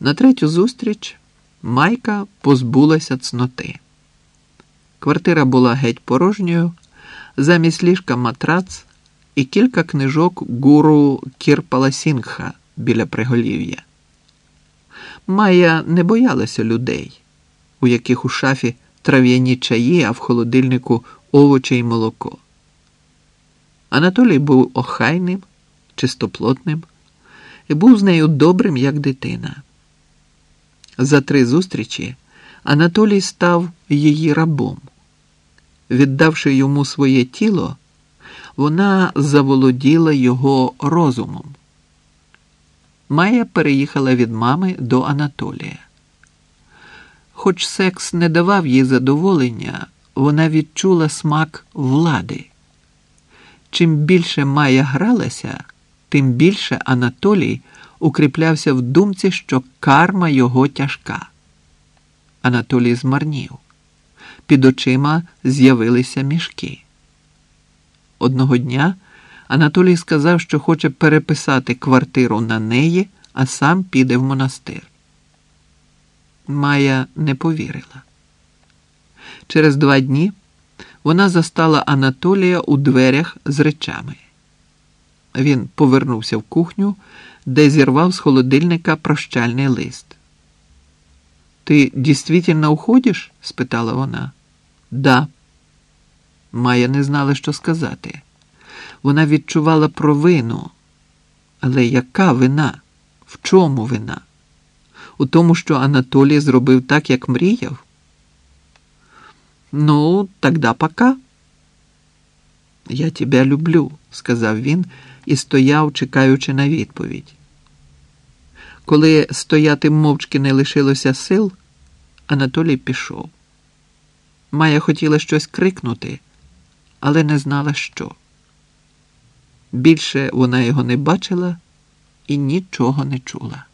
На третю зустріч Майка позбулася цноти. Квартира була геть порожньою, замість ліжка матрац і кілька книжок гуру Кірпала Сінгха біля приголів'я. Майя не боялася людей, у яких у шафі трав'яні чаї, а в холодильнику овочі й молоко. Анатолій був охайним, чистоплотним і був з нею добрим, як дитина. За три зустрічі Анатолій став її рабом. Віддавши йому своє тіло, вона заволоділа його розумом. Майя переїхала від мами до Анатолія. Хоч секс не давав їй задоволення, вона відчула смак влади. Чим більше Майя гралася, тим більше Анатолій укріплявся в думці, що карма його тяжка. Анатолій змарнів. Під очима з'явилися мішки. Одного дня Анатолій сказав, що хоче переписати квартиру на неї, а сам піде в монастир. Майя не повірила. Через два дні вона застала Анатолія у дверях з речами. Він повернувся в кухню, де зірвав з холодильника прощальний лист. Ти дійсно уходиш? спитала вона. Да. Майя не знала, що сказати. Вона відчувала провину. Але яка вина? В чому вина? У тому, що Анатолій зробив так, як мріяв? Ну, тогда пока. Я тебе люблю, сказав він і стояв, чекаючи на відповідь. Коли стояти мовчки не лишилося сил, Анатолій пішов. Майя хотіла щось крикнути, але не знала, що. Більше вона його не бачила і нічого не чула.